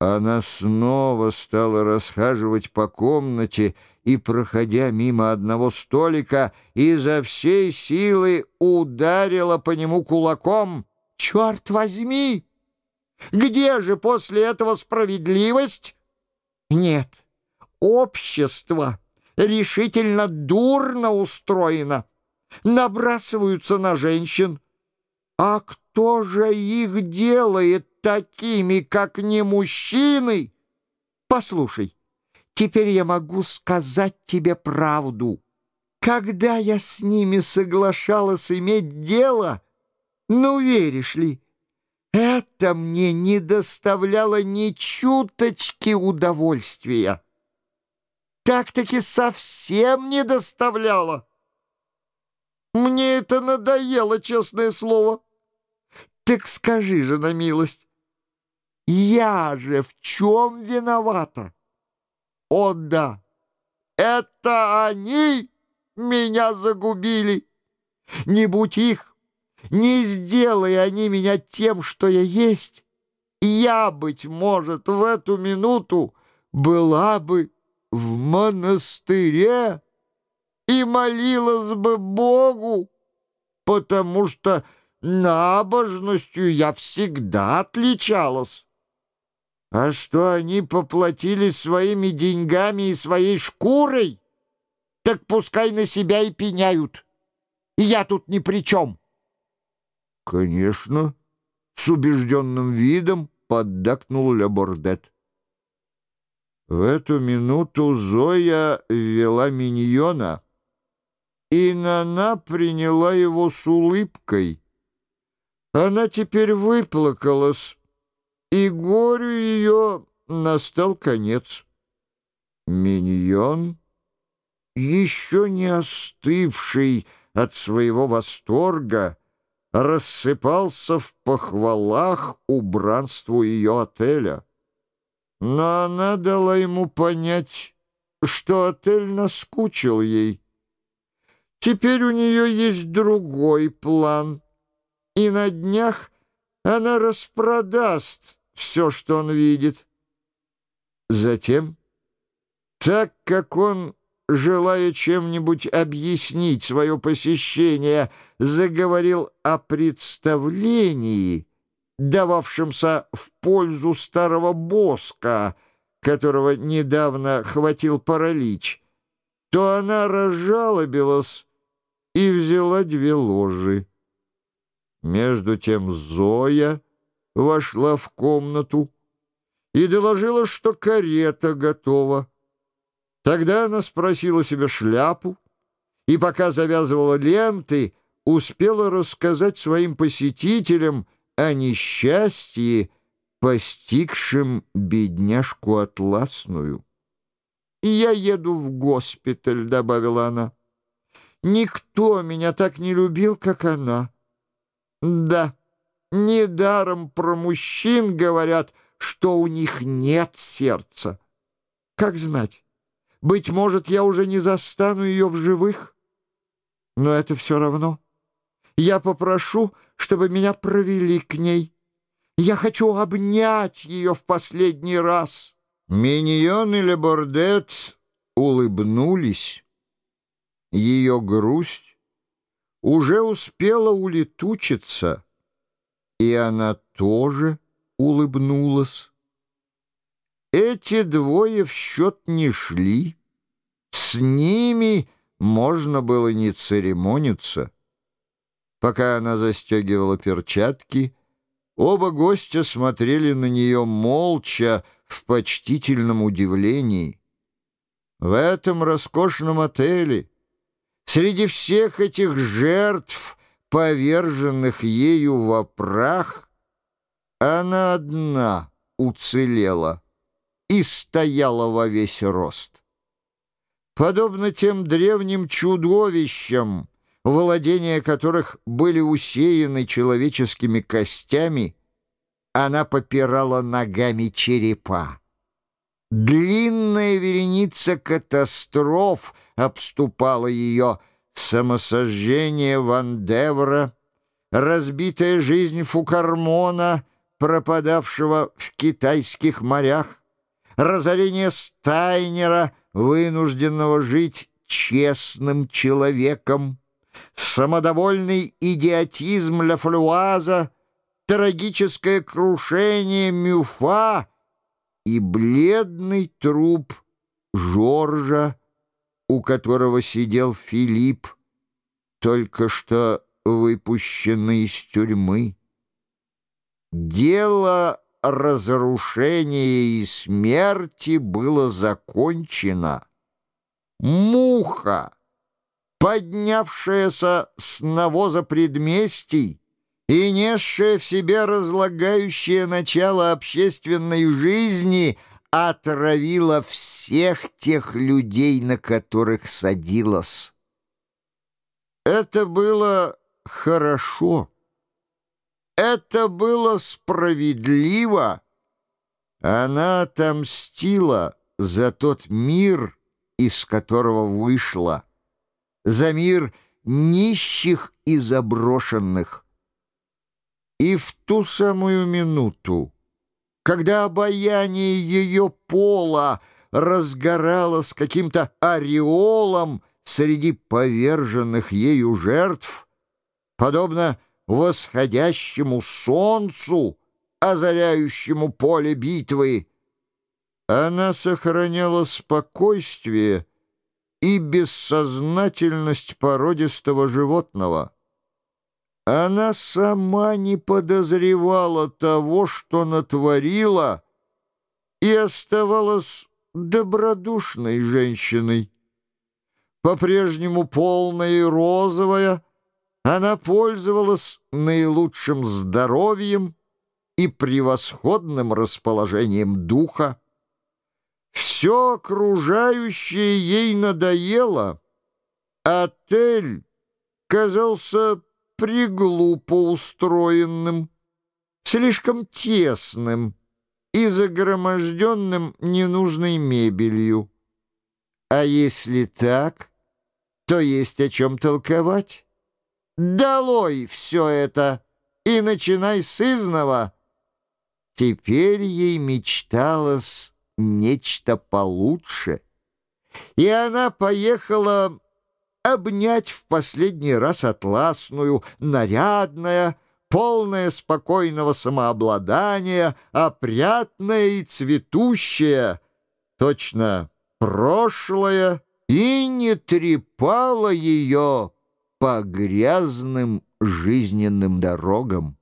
Она снова стала расхаживать по комнате и, проходя мимо одного столика, изо всей силы ударила по нему кулаком. «Черт возьми! Где же после этого справедливость?» «Нет, общество решительно дурно устроено. Набрасываются на женщин. А кто же их делает такими, как не мужчины? Послушай, теперь я могу сказать тебе правду. Когда я с ними соглашалась иметь дело, ну, веришь ли, это мне не доставляло ни чуточки удовольствия. Так-таки совсем не доставляло. Мне это надоело, честное слово. Так скажи же на милость, я же в чем виновата? О да, это они меня загубили. Не будь их, не сделай они меня тем, что я есть, я, быть может, в эту минуту была бы в монастыре и молилась бы Богу, потому что набожностью я всегда отличалась. А что они поплатились своими деньгами и своей шкурой, так пускай на себя и пеняют. Я тут ни при чем. Конечно, с убежденным видом поддакнул Лебордет. В эту минуту Зоя вела миньона, и Нана приняла его с улыбкой. Она теперь выплакалась, и настал конец. Миньон, еще не остывший от своего восторга, рассыпался в похвалах убранству ее отеля. Но она дала ему понять, что отель наскучил ей. Теперь у нее есть другой план — и на днях она распродаст все, что он видит. Затем, так как он, желая чем-нибудь объяснить свое посещение, заговорил о представлении, дававшемся в пользу старого боска, которого недавно хватил паралич, то она разжалобилась и взяла две ложи. Между тем Зоя вошла в комнату и доложила, что карета готова. Тогда она спросила себе шляпу и, пока завязывала ленты, успела рассказать своим посетителям о несчастье, постигшем бедняжку Атласную. «Я еду в госпиталь», — добавила она. «Никто меня так не любил, как она». Да, недаром про мужчин говорят, что у них нет сердца. Как знать, быть может, я уже не застану ее в живых, но это все равно. Я попрошу, чтобы меня провели к ней. Я хочу обнять ее в последний раз. Миньон и Лебордет улыбнулись. Ее грусть уже успела улетучиться, и она тоже улыбнулась. Эти двое в счет не шли, с ними можно было не церемониться. Пока она застегивала перчатки, оба гостя смотрели на нее молча, в почтительном удивлении. В этом роскошном отеле Среди всех этих жертв, поверженных ею во прах, она одна уцелела и стояла во весь рост. Подобно тем древним чудовищам, владения которых были усеяны человеческими костями, она попирала ногами черепа. Длинная вереница катастроф обступала ее, самосожжение Вандевра, разбитая жизнь Фукармона, пропадавшего в китайских морях, разорение Стайнера, вынужденного жить честным человеком, самодовольный идиотизм Ля Флюаза, трагическое крушение Мюфа и бледный труп Жоржа, у которого сидел Филипп, только что выпущенный из тюрьмы. Дело разрушения и смерти было закончено. Муха, поднявшаяся с навоза предместий и несшая в себе разлагающее начало общественной жизни, отравила всех тех людей, на которых садилась. Это было хорошо. Это было справедливо. Она отомстила за тот мир, из которого вышла, за мир нищих и заброшенных. И в ту самую минуту, когда обаяние ее пола разгоралось каким-то ореолом среди поверженных ею жертв, подобно восходящему солнцу, озаряющему поле битвы. Она сохраняла спокойствие и бессознательность породистого животного. Она сама не подозревала того, что натворила, и оставалась добродушной женщиной. По-прежнему полная и розовая — она пользовалась наилучшим здоровьем и превосходным расположением духа. Все окружающее ей надоело. Отель казался приглупо устроенным, слишком тесным и загроможденным ненужной мебелью. А если так, то есть о чем толковать. Долой все это и начинай с изного. Теперь ей мечталось нечто получше, и она поехала обнять в последний раз атласную, нарядная, полная спокойного самообладания, опрятная и цветущая, точно прошлое, и не трепала ее по грязным жизненным дорогам.